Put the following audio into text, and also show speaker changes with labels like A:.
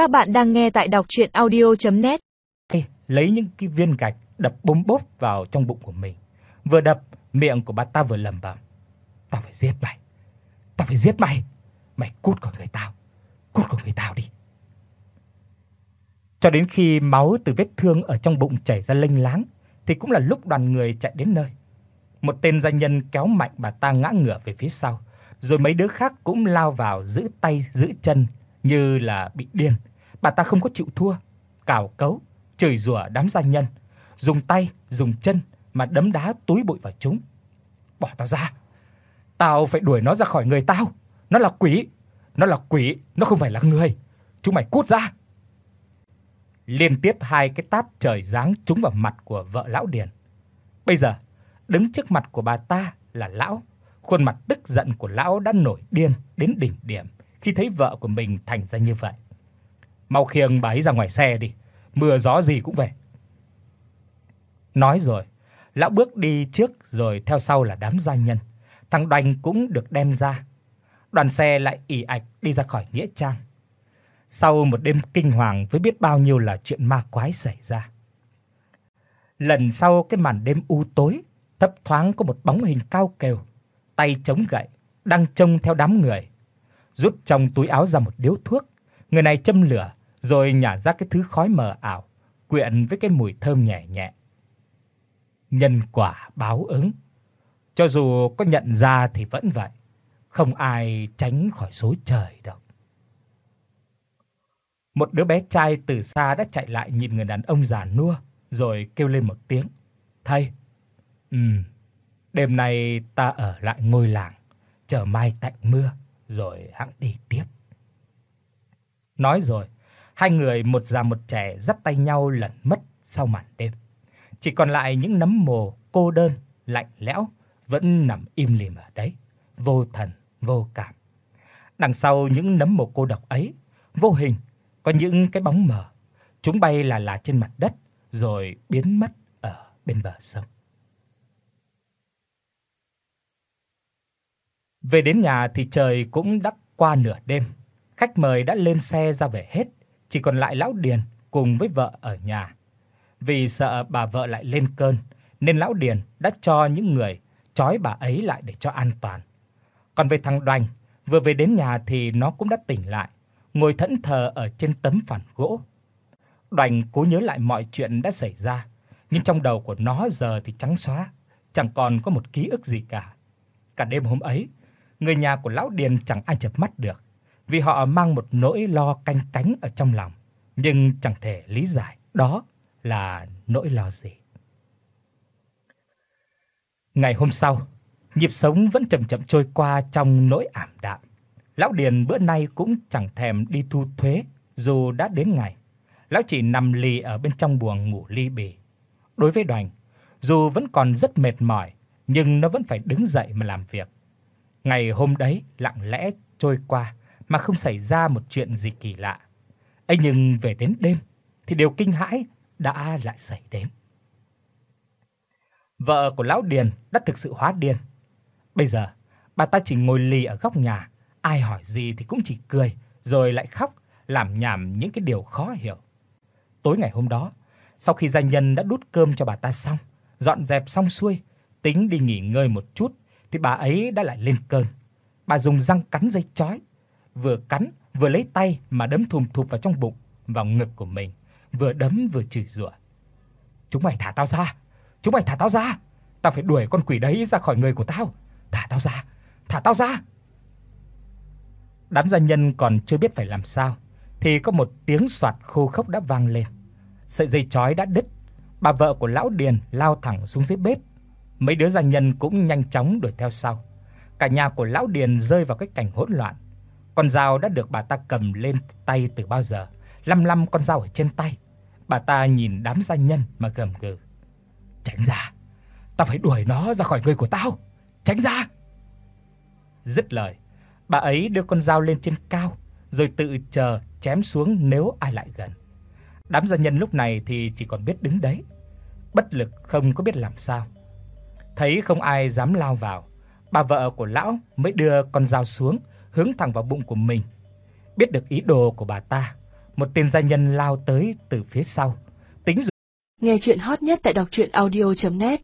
A: Các bạn đang nghe tại đọc audio net
B: Lấy những cái viên gạch đập bốm bốp vào trong bụng của mình. Vừa đập, miệng của bà ta vừa lẩm bẩm: "Tao phải giết mày. Tao phải giết mày. Mày cút khỏi người tao. Cút khỏi người tao đi." Cho đến khi máu từ vết thương ở trong bụng chảy ra lênh láng thì cũng là lúc đoàn người chạy đến nơi. Một tên gia nhân kéo mạnh bà ta ngã ngửa về phía sau, rồi mấy đứa khác cũng lao vào giữ tay giữ chân như là bị điên. Bà ta không có chịu thua, cào cấu, chửi rủa đám gia nhân, dùng tay, dùng chân mà đấm đá túi bụi vào chúng. "Bỏ tao ra. Tao phải đuổi nó ra khỏi người tao. Nó là quỷ, nó là quỷ, nó không phải là người. Chúng mày cút ra." Liên tiếp hai cái tát trời giáng trúng vào mặt của vợ lão Điền. Bây giờ, đứng trước mặt của bà ta là lão, khuôn mặt tức giận của lão đã nổi điên đến đỉnh điểm khi thấy vợ của mình thành ra như vậy. Mau khiêng bà ấy ra ngoài xe đi, mưa gió gì cũng về. Nói rồi, lão bước đi trước rồi theo sau là đám gia nhân. Thằng Đoành cũng được đem ra. Đoàn xe lại ỉ ạch đi ra khỏi nghĩa trang. Sau một đêm kinh hoàng với biết bao nhiêu là chuyện ma quái xảy ra. Lần sau cái màn đêm u tối, thấp thoáng có một bóng hình cao kêu, tay chống gậy, đang trông theo đám người. Rút trong túi áo ra một điếu thuốc, người này châm lửa rồi nhả ra cái thứ khói mờ ảo, quyện với cái mùi thơm nhẹ nhẹ. Nhân quả báo ứng. Cho dù có nhận ra thì vẫn vậy, không ai tránh khỏi số trời đâu. Một đứa bé trai từ xa đã chạy lại nhìn người đàn ông già nua rồi kêu lên một tiếng. "Thầy." "Ừm, đêm nay ta ở lại ngôi làng, chờ mai tạnh mưa rồi hẵng đi tiếp." Nói rồi, hai người một già một trẻ dắt tay nhau lẩn mất sau màn đêm. Chỉ còn lại những nấm mồ cô đơn, lạnh lẽo vẫn nằm im lìm ở đấy, vô thần, vô cảm. Đằng sau những nấm mồ cô độc ấy, vô hình có những cái bóng mờ, chúng bay là là trên mặt đất rồi biến mất ở bên bờ sông. Về đến nhà thì trời cũng đã qua nửa đêm. Khách mời đã lên xe ra về hết, chỉ còn lại lão Điền cùng với vợ ở nhà. Vì sợ bà vợ lại lên cơn, nên lão Điền đã cho những người trói bà ấy lại để cho an toàn. Còn về thằng Đoành, vừa về đến nhà thì nó cũng đã tỉnh lại, ngồi thẫn thờ ở trên tấm phản gỗ. Đoành cố nhớ lại mọi chuyện đã xảy ra, nhưng trong đầu của nó giờ thì trắng xóa, chẳng còn có một ký ức gì cả. Cả đêm hôm ấy, người nhà của lão Điền chẳng ai chợp mắt được, vì họ mang một nỗi lo canh cánh ở trong lòng, nhưng chẳng thể lý giải đó là nỗi lo gì. Ngày hôm sau, nhịp sống vẫn chậm chậm trôi qua trong nỗi ảm đạm. Lão Điền bữa nay cũng chẳng thèm đi thu thuế dù đã đến ngày. Lão chỉ nằm lì ở bên trong buồng ngủ ly bì. Đối với Đoành, dù vẫn còn rất mệt mỏi, nhưng nó vẫn phải đứng dậy mà làm việc. Ngày hôm đấy lặng lẽ trôi qua mà không xảy ra một chuyện gì kỳ lạ. Ấy nhưng về đến đêm thì điều kinh hãi đã lại xảy đến. Vợ của lão Điền đã thực sự hóa điên. Bây giờ, bà ta chỉ ngồi lì ở góc nhà, ai hỏi gì thì cũng chỉ cười rồi lại khóc, làm nhảm những cái điều khó hiểu. Tối ngày hôm đó, sau khi gia nhân đã đút cơm cho bà ta xong, dọn dẹp xong xuôi, tính đi nghỉ ngơi một chút thì bà ấy đã lại lên cơn. Bà dùng răng cắn dây chói, vừa cắn vừa lấy tay mà đấm thùm thụp vào trong bụng, vào ngực của mình, vừa đấm vừa chửi rủa. "Chúng mày thả tao ra, chúng mày thả tao ra, tao phải đuổi con quỷ đấy ra khỏi người của tao, thả tao ra, thả tao ra." Đám gia nhân còn chưa biết phải làm sao thì có một tiếng xoạt khô khốc đã vang lên. Sợi dây chói đã đứt, bà vợ của lão Điền lao thẳng xuống dưới bếp. Mấy đứa gia nhân cũng nhanh chóng đuổi theo sau. Cả nhà của lão Điền rơi vào cái cảnh hỗn loạn. Con dao đã được bà ta cầm lên tay từ bao giờ, lăm lăm con dao ở trên tay. Bà ta nhìn đám gia nhân mà gầm gừ. "Tránh ra, tao phải đuổi nó ra khỏi người của tao. Tránh ra." Dứt lời, bà ấy đưa con dao lên trên cao, rồi tự chờ chém xuống nếu ai lại gần. Đám gia nhân lúc này thì chỉ còn biết đứng đấy, bất lực không có biết làm sao. Thấy không ai dám lao vào, bà vợ của lão mới đưa con dao xuống, hướng thẳng vào bụng của mình. Biết được ý đồ của bà ta, một tên gia nhân lao tới từ phía sau. Tính
C: Nghe truyện hot nhất tại doctruyenaudio.net